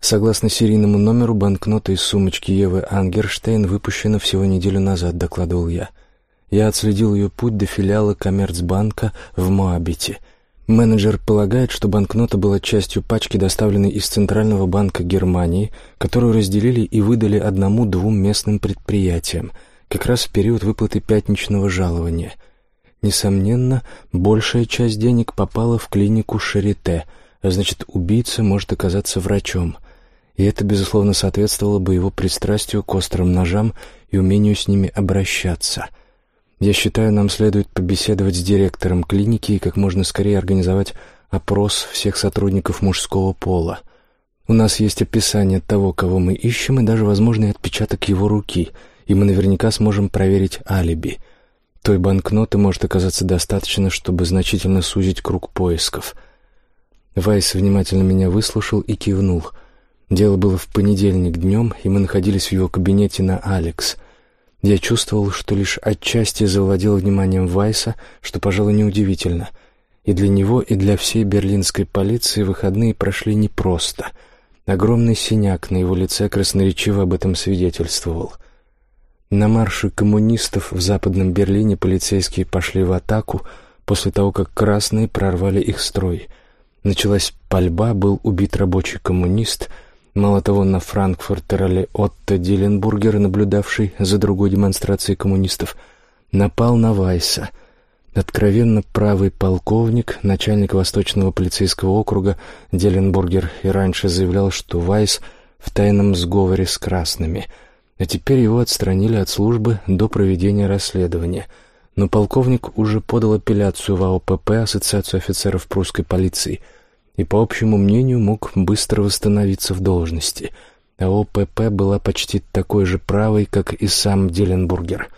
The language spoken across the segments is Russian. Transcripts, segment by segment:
Согласно серийному номеру, банкнота из сумочки Евы Ангерштейн выпущена всего неделю назад, докладывал я. Я отследил ее путь до филиала Коммерцбанка в Моабите. Менеджер полагает, что банкнота была частью пачки, доставленной из Центрального банка Германии, которую разделили и выдали одному-двум местным предприятиям, как раз в период выплаты пятничного жалования. Несомненно, большая часть денег попала в клинику Шарите, а значит, убийца может оказаться врачом – и это, безусловно, соответствовало бы его пристрастию к острым ножам и умению с ними обращаться. Я считаю, нам следует побеседовать с директором клиники и как можно скорее организовать опрос всех сотрудников мужского пола. У нас есть описание того, кого мы ищем, и даже возможный отпечаток его руки, и мы наверняка сможем проверить алиби. Той банкноты может оказаться достаточно, чтобы значительно сузить круг поисков. Вайс внимательно меня выслушал и кивнул — Дело было в понедельник днем, и мы находились в его кабинете на «Алекс». Я чувствовал, что лишь отчасти завладел вниманием Вайса, что, пожалуй, неудивительно. И для него, и для всей берлинской полиции выходные прошли непросто. Огромный синяк на его лице красноречиво об этом свидетельствовал. На марше коммунистов в Западном Берлине полицейские пошли в атаку после того, как красные прорвали их строй. Началась пальба, был убит рабочий коммунист — Мало того, на Франкфуртерале Отто Диленбургер, наблюдавший за другой демонстрацией коммунистов, напал на Вайса. Откровенно правый полковник, начальник Восточного полицейского округа Деленбургер и раньше заявлял, что Вайс в тайном сговоре с красными, а теперь его отстранили от службы до проведения расследования. Но полковник уже подал апелляцию в АОПП, Ассоциацию офицеров прусской полиции – и, по общему мнению, мог быстро восстановиться в должности. А ОПП была почти такой же правой, как и сам Деленбургер.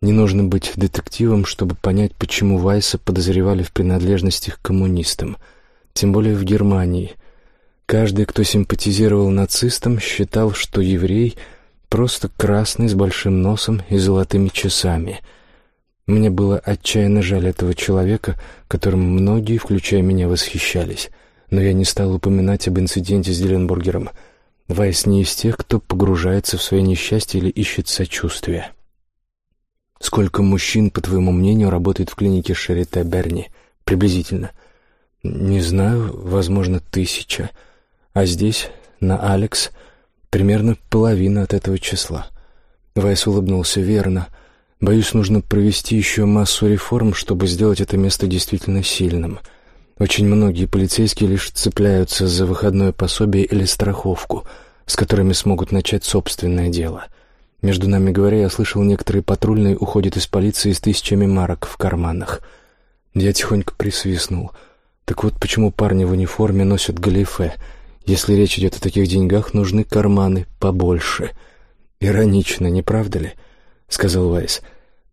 Не нужно быть детективом, чтобы понять, почему Вайса подозревали в принадлежности к коммунистам, тем более в Германии. Каждый, кто симпатизировал нацистам, считал, что еврей — просто красный с большим носом и золотыми часами — мне было отчаянно жаль этого человека, которым многие, включая меня, восхищались. Но я не стал упоминать об инциденте с Зеленбургером. Вайс не из тех, кто погружается в свое несчастье или ищет сочувствия. Сколько мужчин, по твоему мнению, работает в клинике Шарите Берни? Приблизительно. Не знаю, возможно, тысяча. А здесь, на Алекс, примерно половина от этого числа. Вайс улыбнулся верно — Боюсь, нужно провести еще массу реформ, чтобы сделать это место действительно сильным. Очень многие полицейские лишь цепляются за выходное пособие или страховку, с которыми смогут начать собственное дело. Между нами говоря, я слышал, некоторые патрульные уходят из полиции с тысячами марок в карманах. Я тихонько присвистнул. Так вот почему парни в униформе носят галифе. Если речь идет о таких деньгах, нужны карманы побольше. Иронично, не правда ли?» Сказал Вайс.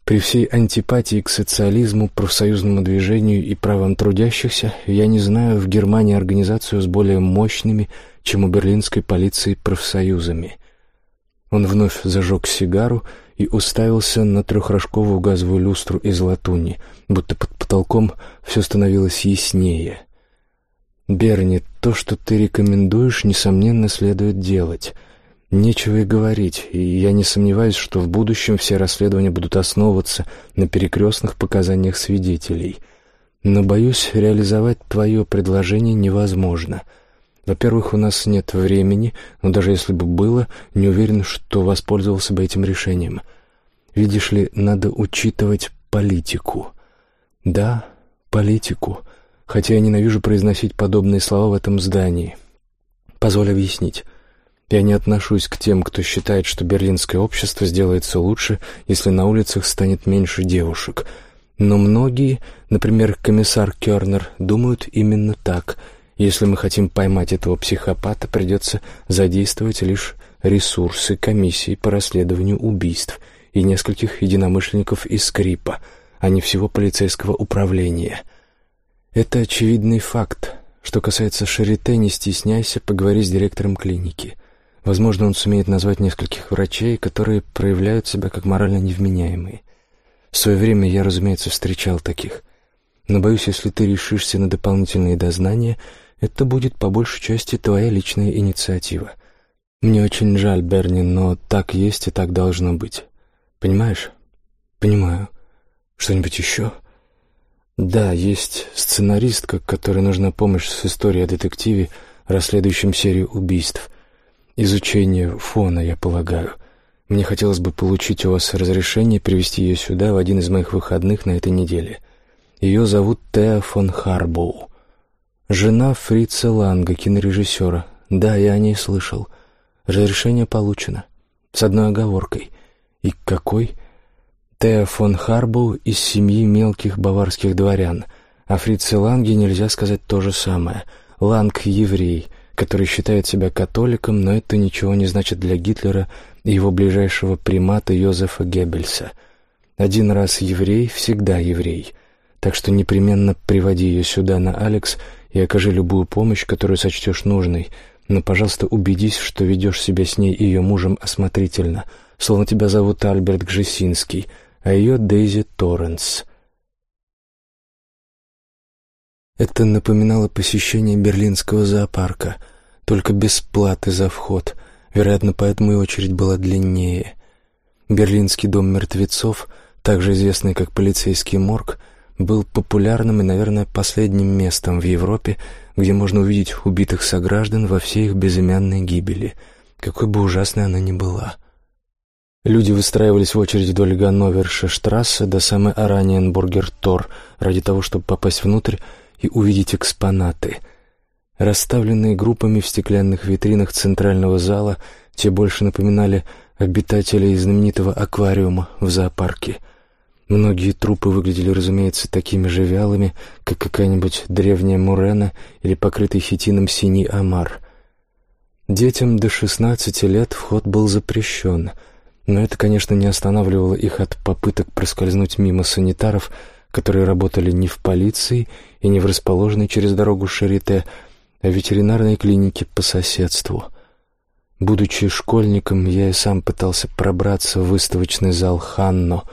При всей антипатии к социализму, профсоюзному движению и правам трудящихся, я не знаю в Германии организацию с более мощными, чем у берлинской полиции профсоюзами. Он вновь зажег сигару и уставился на трехрожковую газовую люстру из латуни, будто под потолком все становилось яснее. «Берни, то, что ты рекомендуешь, несомненно, следует делать». Нечего и говорить, и я не сомневаюсь, что в будущем все расследования будут основываться на перекрестных показаниях свидетелей. Но, боюсь, реализовать твое предложение невозможно. Во-первых, у нас нет времени, но даже если бы было, не уверен, что воспользовался бы этим решением. Видишь ли, надо учитывать политику. Да, политику, хотя я ненавижу произносить подобные слова в этом здании. Позволь объяснить. Я не отношусь к тем, кто считает, что берлинское общество сделается лучше, если на улицах станет меньше девушек. Но многие, например, комиссар Кернер, думают именно так. Если мы хотим поймать этого психопата, придется задействовать лишь ресурсы комиссии по расследованию убийств и нескольких единомышленников из Скрипа, а не всего полицейского управления. Это очевидный факт. Что касается Шарите, не стесняйся, поговори с директором клиники. Возможно, он сумеет назвать нескольких врачей, которые проявляют себя как морально невменяемые. В свое время я, разумеется, встречал таких. Но боюсь, если ты решишься на дополнительные дознания, это будет по большей части твоя личная инициатива. Мне очень жаль, Берни, но так есть и так должно быть. Понимаешь? Понимаю. Что-нибудь еще? Да, есть сценаристка, которой нужна помощь с историей о детективе, расследующем серию убийств. Изучение фона, я полагаю. Мне хотелось бы получить у вас разрешение привести ее сюда в один из моих выходных на этой неделе. Ее зовут Теа фон Харбоу. Жена Фрица Ланга, кинорежиссера. Да, я о ней слышал. Разрешение получено. С одной оговоркой. И какой? Теа фон Харбоу из семьи мелких баварских дворян. О Фрице Ланге нельзя сказать то же самое. Ланг — еврей, который считает себя католиком, но это ничего не значит для Гитлера и его ближайшего примата Йозефа Геббельса. Один раз еврей, всегда еврей. Так что непременно приводи ее сюда на Алекс — и окажи любую помощь, которую сочтешь нужной, но, пожалуйста, убедись, что ведешь себя с ней и ее мужем осмотрительно, словно тебя зовут Альберт Гжесинский, а ее Дейзи Торренс. Это напоминало посещение берлинского зоопарка, только без платы за вход, вероятно, поэтому и очередь была длиннее. Берлинский дом мертвецов, также известный как полицейский морг, был популярным и, наверное, последним местом в Европе, где можно увидеть убитых сограждан во всей их безымянной гибели, какой бы ужасной она ни была. Люди выстраивались в очередь вдоль Ганноверша штрассе до самой Араниенбургер-Тор ради того, чтобы попасть внутрь и увидеть экспонаты. Расставленные группами в стеклянных витринах центрального зала, те больше напоминали обитателей знаменитого аквариума в зоопарке — Многие трупы выглядели, разумеется, такими же вялыми, как какая-нибудь древняя мурена или покрытый хитином синий омар. Детям до шестнадцати лет вход был запрещен, но это, конечно, не останавливало их от попыток проскользнуть мимо санитаров, которые работали не в полиции и не в расположенной через дорогу Шарите, а в ветеринарной клинике по соседству. Будучи школьником, я и сам пытался пробраться в выставочный зал «Ханно»,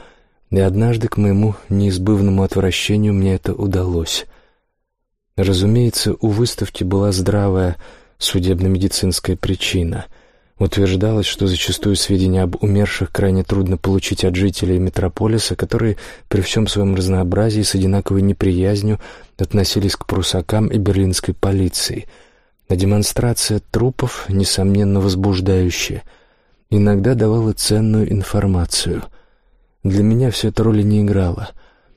и однажды, к моему неизбывному отвращению, мне это удалось. Разумеется, у выставки была здравая судебно-медицинская причина. Утверждалось, что зачастую сведения об умерших крайне трудно получить от жителей метрополиса, которые при всем своем разнообразии с одинаковой неприязнью относились к прусакам и берлинской полиции. А демонстрация трупов, несомненно возбуждающая, иногда давала ценную информацию — для меня все это роли не играло.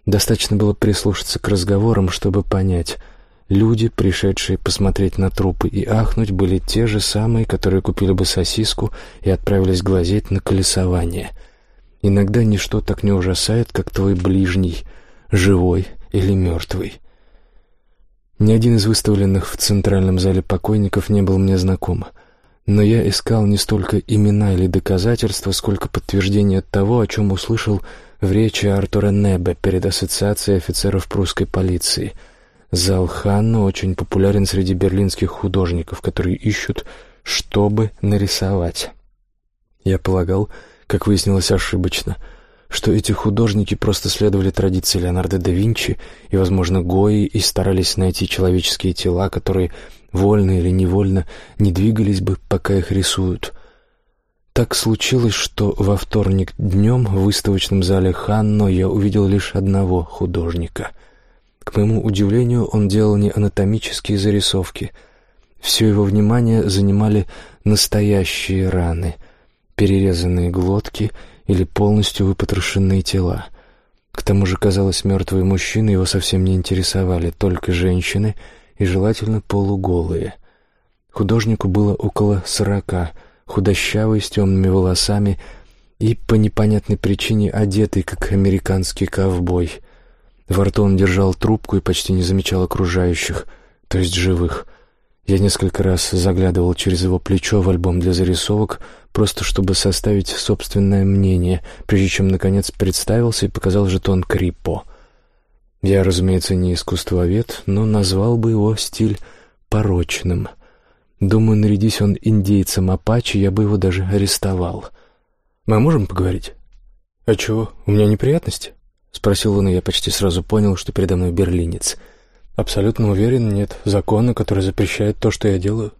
Достаточно было прислушаться к разговорам, чтобы понять. Люди, пришедшие посмотреть на трупы и ахнуть, были те же самые, которые купили бы сосиску и отправились глазеть на колесование. Иногда ничто так не ужасает, как твой ближний, живой или мертвый. Ни один из выставленных в центральном зале покойников не был мне знаком — но я искал не столько имена или доказательства, сколько подтверждение того, о чем услышал в речи Артура Небе перед Ассоциацией офицеров прусской полиции. Зал Ханна очень популярен среди берлинских художников, которые ищут, чтобы нарисовать. Я полагал, как выяснилось ошибочно, что эти художники просто следовали традиции Леонардо да Винчи и, возможно, Гои и старались найти человеческие тела, которые вольно или невольно, не двигались бы, пока их рисуют. Так случилось, что во вторник днем в выставочном зале Ханно я увидел лишь одного художника. К моему удивлению, он делал не анатомические зарисовки. Все его внимание занимали настоящие раны, перерезанные глотки или полностью выпотрошенные тела. К тому же, казалось, мертвые мужчины его совсем не интересовали, только женщины — и желательно полуголые. Художнику было около сорока, худощавый, с темными волосами и по непонятной причине одетый, как американский ковбой. Во рту он держал трубку и почти не замечал окружающих, то есть живых. Я несколько раз заглядывал через его плечо в альбом для зарисовок, просто чтобы составить собственное мнение, прежде чем, наконец, представился и показал жетон Криппо — я, разумеется, не искусствовед, но назвал бы его стиль порочным. Думаю, нарядись он индейцем Апачи, я бы его даже арестовал. Мы можем поговорить? А чего, у меня неприятности? Спросил он, и я почти сразу понял, что передо мной берлинец. Абсолютно уверен, нет закона, который запрещает то, что я делаю.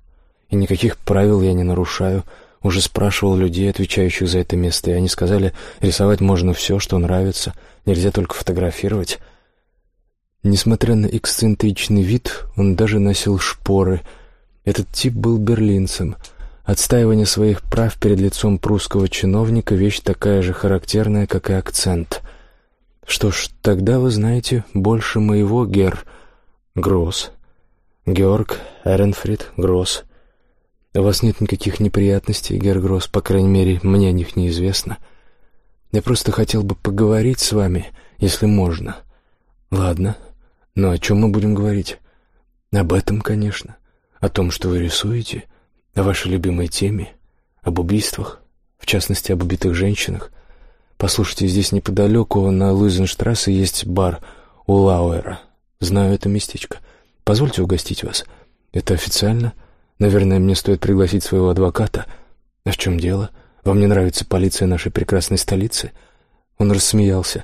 И никаких правил я не нарушаю. Уже спрашивал людей, отвечающих за это место, и они сказали, рисовать можно все, что нравится, нельзя только фотографировать. Несмотря на эксцентричный вид, он даже носил шпоры. Этот тип был берлинцем. Отстаивание своих прав перед лицом прусского чиновника — вещь такая же характерная, как и акцент. Что ж, тогда вы знаете больше моего, Гер Гросс. Георг Эренфрид Гросс. У вас нет никаких неприятностей, Гергросс, по крайней мере, мне о них неизвестно. Я просто хотел бы поговорить с вами, если можно. Ладно, но о чем мы будем говорить? Об этом, конечно. О том, что вы рисуете, о вашей любимой теме, об убийствах, в частности, об убитых женщинах. Послушайте, здесь неподалеку на Луизенштрассе есть бар у Лауэра. Знаю это местечко. Позвольте угостить вас. Это официально — Наверное, мне стоит пригласить своего адвоката. А в чем дело? Вам не нравится полиция нашей прекрасной столицы?» Он рассмеялся.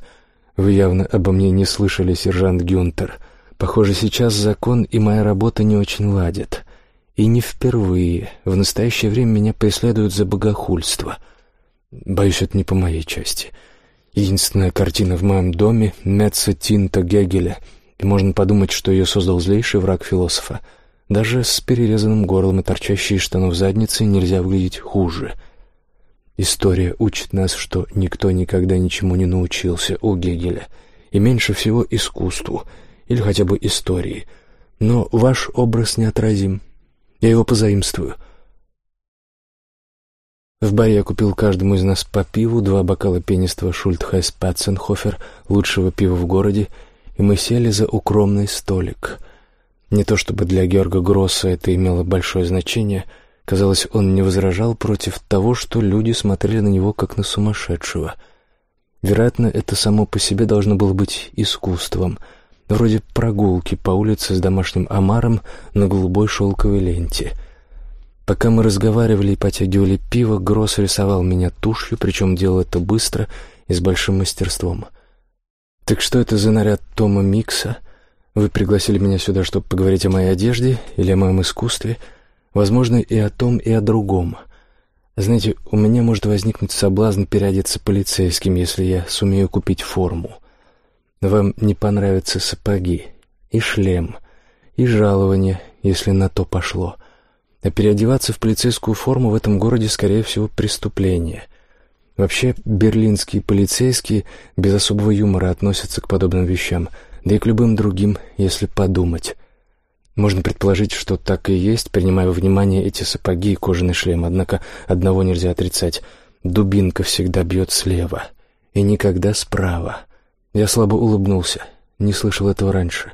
«Вы явно обо мне не слышали, сержант Гюнтер. Похоже, сейчас закон и моя работа не очень ладят. И не впервые. В настоящее время меня преследуют за богохульство. Боюсь, это не по моей части. Единственная картина в моем доме — Меца Тинта Гегеля, и можно подумать, что ее создал злейший враг философа — даже с перерезанным горлом и торчащей штанов задницей нельзя выглядеть хуже. История учит нас, что никто никогда ничему не научился у Гегеля, и меньше всего искусству, или хотя бы истории. Но ваш образ неотразим. Я его позаимствую. В баре я купил каждому из нас по пиву, два бокала пенистого Шультхайс Патценхофер, лучшего пива в городе, и мы сели за укромный столик — не то чтобы для Георга Гросса это имело большое значение, казалось, он не возражал против того, что люди смотрели на него как на сумасшедшего. Вероятно, это само по себе должно было быть искусством, вроде прогулки по улице с домашним омаром на голубой шелковой ленте. Пока мы разговаривали и потягивали пиво, Гросс рисовал меня тушью, причем делал это быстро и с большим мастерством. «Так что это за наряд Тома Микса?» Вы пригласили меня сюда, чтобы поговорить о моей одежде или о моем искусстве, возможно, и о том, и о другом. Знаете, у меня может возникнуть соблазн переодеться полицейским, если я сумею купить форму. Вам не понравятся сапоги и шлем, и жалование, если на то пошло. А переодеваться в полицейскую форму в этом городе, скорее всего, преступление. Вообще, берлинские полицейские без особого юмора относятся к подобным вещам – да и к любым другим, если подумать. Можно предположить, что так и есть, принимая во внимание эти сапоги и кожаный шлем, однако одного нельзя отрицать. Дубинка всегда бьет слева и никогда справа. Я слабо улыбнулся, не слышал этого раньше.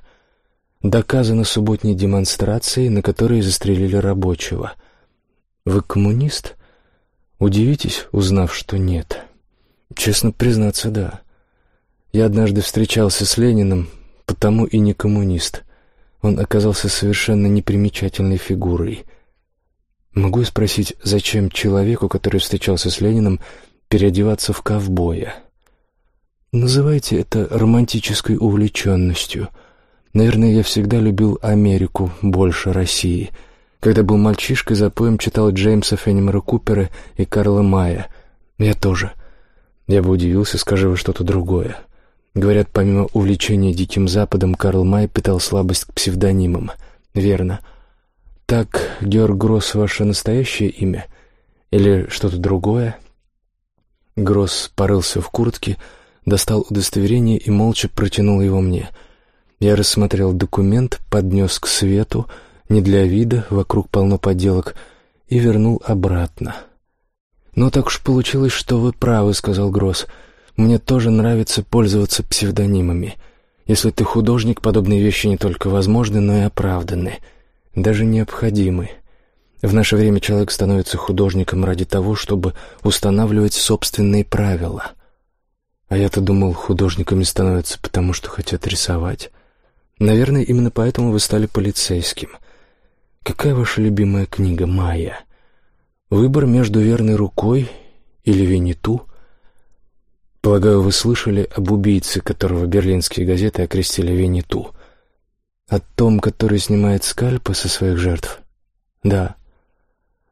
Доказано субботней демонстрацией, на которой застрелили рабочего. Вы коммунист? Удивитесь, узнав, что нет. Честно признаться, да. Я однажды встречался с Лениным, потому и не коммунист. Он оказался совершенно непримечательной фигурой. Могу спросить, зачем человеку, который встречался с Лениным, переодеваться в ковбоя? Называйте это романтической увлеченностью. Наверное, я всегда любил Америку больше России. Когда был мальчишкой, за поем читал Джеймса Феннимера Купера и Карла Мая. Я тоже. Я бы удивился, скажи вы что-то другое. Говорят, помимо увлечения Диким Западом, Карл Май питал слабость к псевдонимам. Верно. Так, Георг Гросс ваше настоящее имя? Или что-то другое? Гросс порылся в куртке, достал удостоверение и молча протянул его мне. Я рассмотрел документ, поднес к свету, не для вида, вокруг полно подделок, и вернул обратно. «Ну, так уж получилось, что вы правы», — сказал Гросс. Мне тоже нравится пользоваться псевдонимами. Если ты художник, подобные вещи не только возможны, но и оправданы, даже необходимы. В наше время человек становится художником ради того, чтобы устанавливать собственные правила. А я-то думал, художниками становятся потому, что хотят рисовать. Наверное, именно поэтому вы стали полицейским. Какая ваша любимая книга, Майя? Выбор между верной рукой или Винниту — Полагаю, вы слышали об убийце, которого берлинские газеты окрестили Винниту. О том, который снимает скальпы со своих жертв? Да.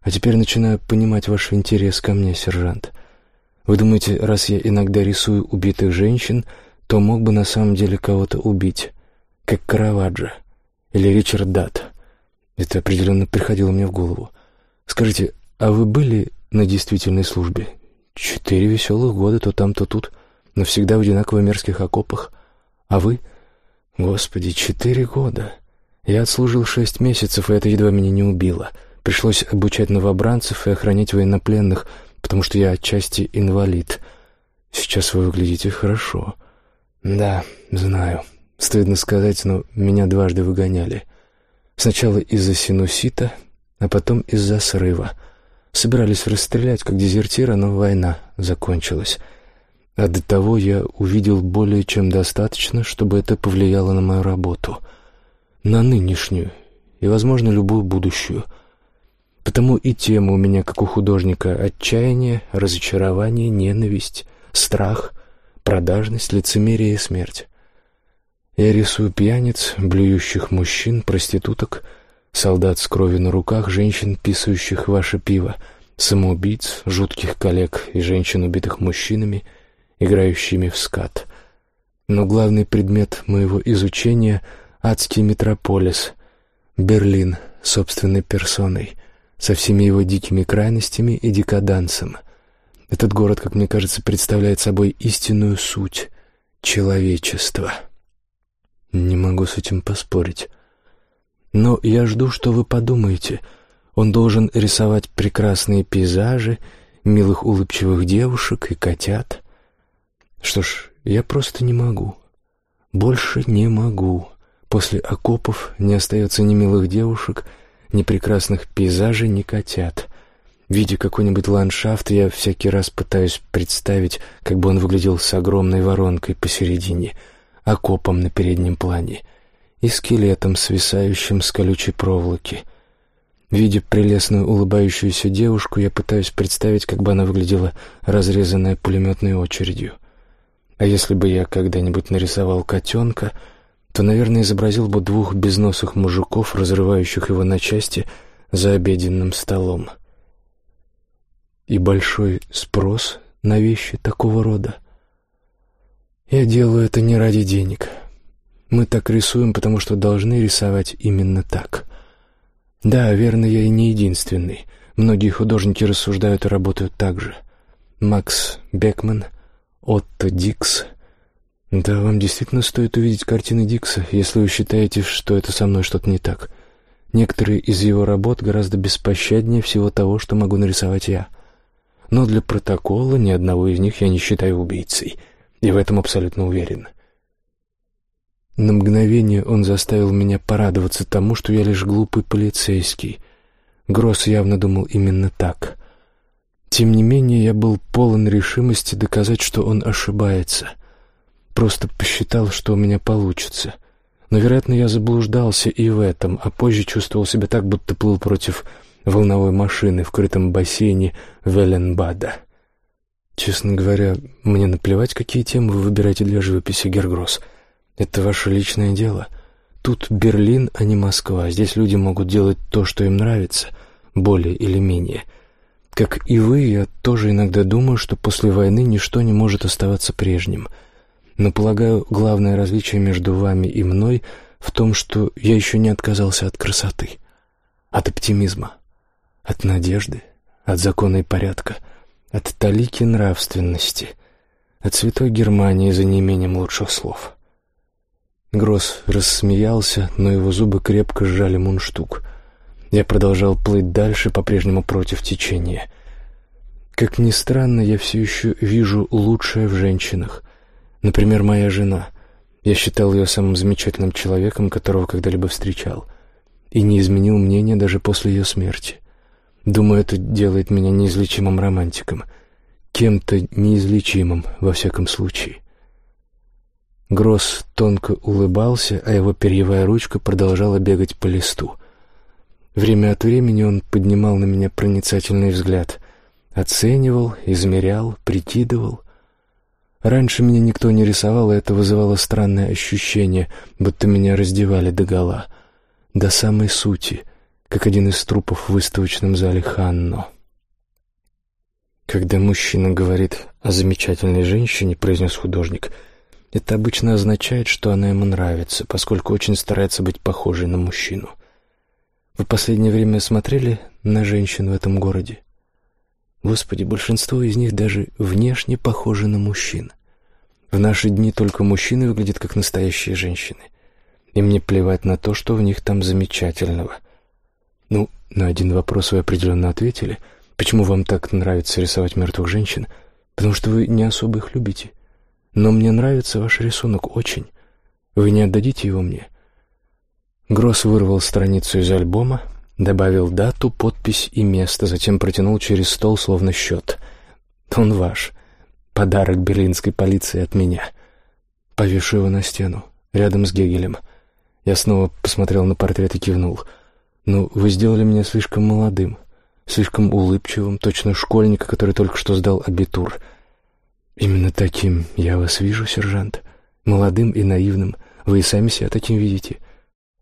А теперь начинаю понимать ваш интерес ко мне, сержант. Вы думаете, раз я иногда рисую убитых женщин, то мог бы на самом деле кого-то убить, как Караваджо или Ричард Датт? Это определенно приходило мне в голову. Скажите, а вы были на действительной службе? Четыре веселых года, то там, то тут, но всегда в одинаково мерзких окопах. А вы? Господи, четыре года. Я отслужил шесть месяцев, и это едва меня не убило. Пришлось обучать новобранцев и охранять военнопленных, потому что я отчасти инвалид. Сейчас вы выглядите хорошо. Да, знаю. Стыдно сказать, но меня дважды выгоняли. Сначала из-за синусита, а потом из-за срыва. Собирались расстрелять как дезертира, но война закончилась. А до того я увидел более чем достаточно, чтобы это повлияло на мою работу. На нынешнюю и, возможно, любую будущую. Потому и тема у меня, как у художника, отчаяние, разочарование, ненависть, страх, продажность, лицемерие и смерть. Я рисую пьяниц, блюющих мужчин, проституток — солдат с кровью на руках, женщин, писающих ваше пиво, самоубийц, жутких коллег и женщин, убитых мужчинами, играющими в скат. Но главный предмет моего изучения — адский метрополис, Берлин собственной персоной, со всеми его дикими крайностями и декадансом. Этот город, как мне кажется, представляет собой истинную суть человечества. Не могу с этим поспорить. Но я жду, что вы подумаете. Он должен рисовать прекрасные пейзажи, милых улыбчивых девушек и котят. Что ж, я просто не могу. Больше не могу. После окопов не остается ни милых девушек, ни прекрасных пейзажей, ни котят. Видя какой-нибудь ландшафт, я всякий раз пытаюсь представить, как бы он выглядел с огромной воронкой посередине, окопом на переднем плане — и скелетом, свисающим с колючей проволоки. Видя прелестную улыбающуюся девушку, я пытаюсь представить, как бы она выглядела, разрезанная пулеметной очередью. А если бы я когда-нибудь нарисовал котенка, то, наверное, изобразил бы двух безносых мужиков, разрывающих его на части за обеденным столом. И большой спрос на вещи такого рода. Я делаю это не ради денег, мы так рисуем, потому что должны рисовать именно так. Да, верно, я и не единственный. Многие художники рассуждают и работают так же. Макс Бекман, Отто Дикс. Да, вам действительно стоит увидеть картины Дикса, если вы считаете, что это со мной что-то не так. Некоторые из его работ гораздо беспощаднее всего того, что могу нарисовать я. Но для протокола ни одного из них я не считаю убийцей, и в этом абсолютно уверен. На мгновение он заставил меня порадоваться тому, что я лишь глупый полицейский. Гросс явно думал именно так. Тем не менее, я был полон решимости доказать, что он ошибается. Просто посчитал, что у меня получится. Но, вероятно, я заблуждался и в этом, а позже чувствовал себя так, будто плыл против волновой машины в крытом бассейне Веленбада. Честно говоря, мне наплевать, какие темы вы выбираете для живописи, Гергросс. Это ваше личное дело. Тут Берлин, а не Москва. Здесь люди могут делать то, что им нравится, более или менее. Как и вы, я тоже иногда думаю, что после войны ничто не может оставаться прежним. Но, полагаю, главное различие между вами и мной в том, что я еще не отказался от красоты, от оптимизма, от надежды, от закона и порядка, от талики нравственности, от святой Германии за неимением лучших слов». Гросс рассмеялся, но его зубы крепко сжали мундштук. Я продолжал плыть дальше, по-прежнему против течения. Как ни странно, я все еще вижу лучшее в женщинах. Например, моя жена. Я считал ее самым замечательным человеком, которого когда-либо встречал. И не изменил мнение даже после ее смерти. Думаю, это делает меня неизлечимым романтиком. Кем-то неизлечимым, во всяком случае. Гросс тонко улыбался, а его перьевая ручка продолжала бегать по листу. Время от времени он поднимал на меня проницательный взгляд, оценивал, измерял, прикидывал. Раньше меня никто не рисовал, и это вызывало странное ощущение, будто меня раздевали догола. До самой сути, как один из трупов в выставочном зале Ханно. Когда мужчина говорит о замечательной женщине, произнес художник, это обычно означает, что она ему нравится, поскольку очень старается быть похожей на мужчину. Вы последнее время смотрели на женщин в этом городе? Господи, большинство из них даже внешне похожи на мужчин. В наши дни только мужчины выглядят как настоящие женщины. И мне плевать на то, что в них там замечательного. Ну, на один вопрос вы определенно ответили. Почему вам так нравится рисовать мертвых женщин? Потому что вы не особо их любите. Но мне нравится ваш рисунок очень. Вы не отдадите его мне?» Гросс вырвал страницу из альбома, добавил дату, подпись и место, затем протянул через стол, словно счет. «Он ваш. Подарок берлинской полиции от меня. Повешу его на стену, рядом с Гегелем». Я снова посмотрел на портрет и кивнул. «Ну, вы сделали меня слишком молодым, слишком улыбчивым, точно школьника, который только что сдал абитур». «Именно таким я вас вижу, сержант. Молодым и наивным. Вы и сами себя таким видите.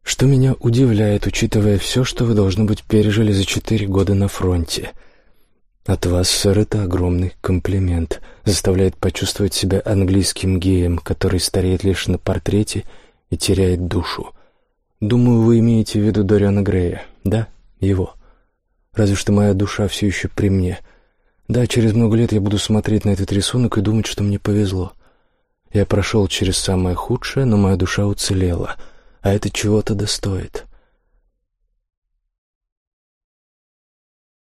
Что меня удивляет, учитывая все, что вы, должно быть, пережили за четыре года на фронте. От вас, сэр, это огромный комплимент. Заставляет почувствовать себя английским геем, который стареет лишь на портрете и теряет душу. Думаю, вы имеете в виду Дориана Грея, да? Его. Разве что моя душа все еще при мне». Да, через много лет я буду смотреть на этот рисунок и думать, что мне повезло. Я прошел через самое худшее, но моя душа уцелела, а это чего-то достоит.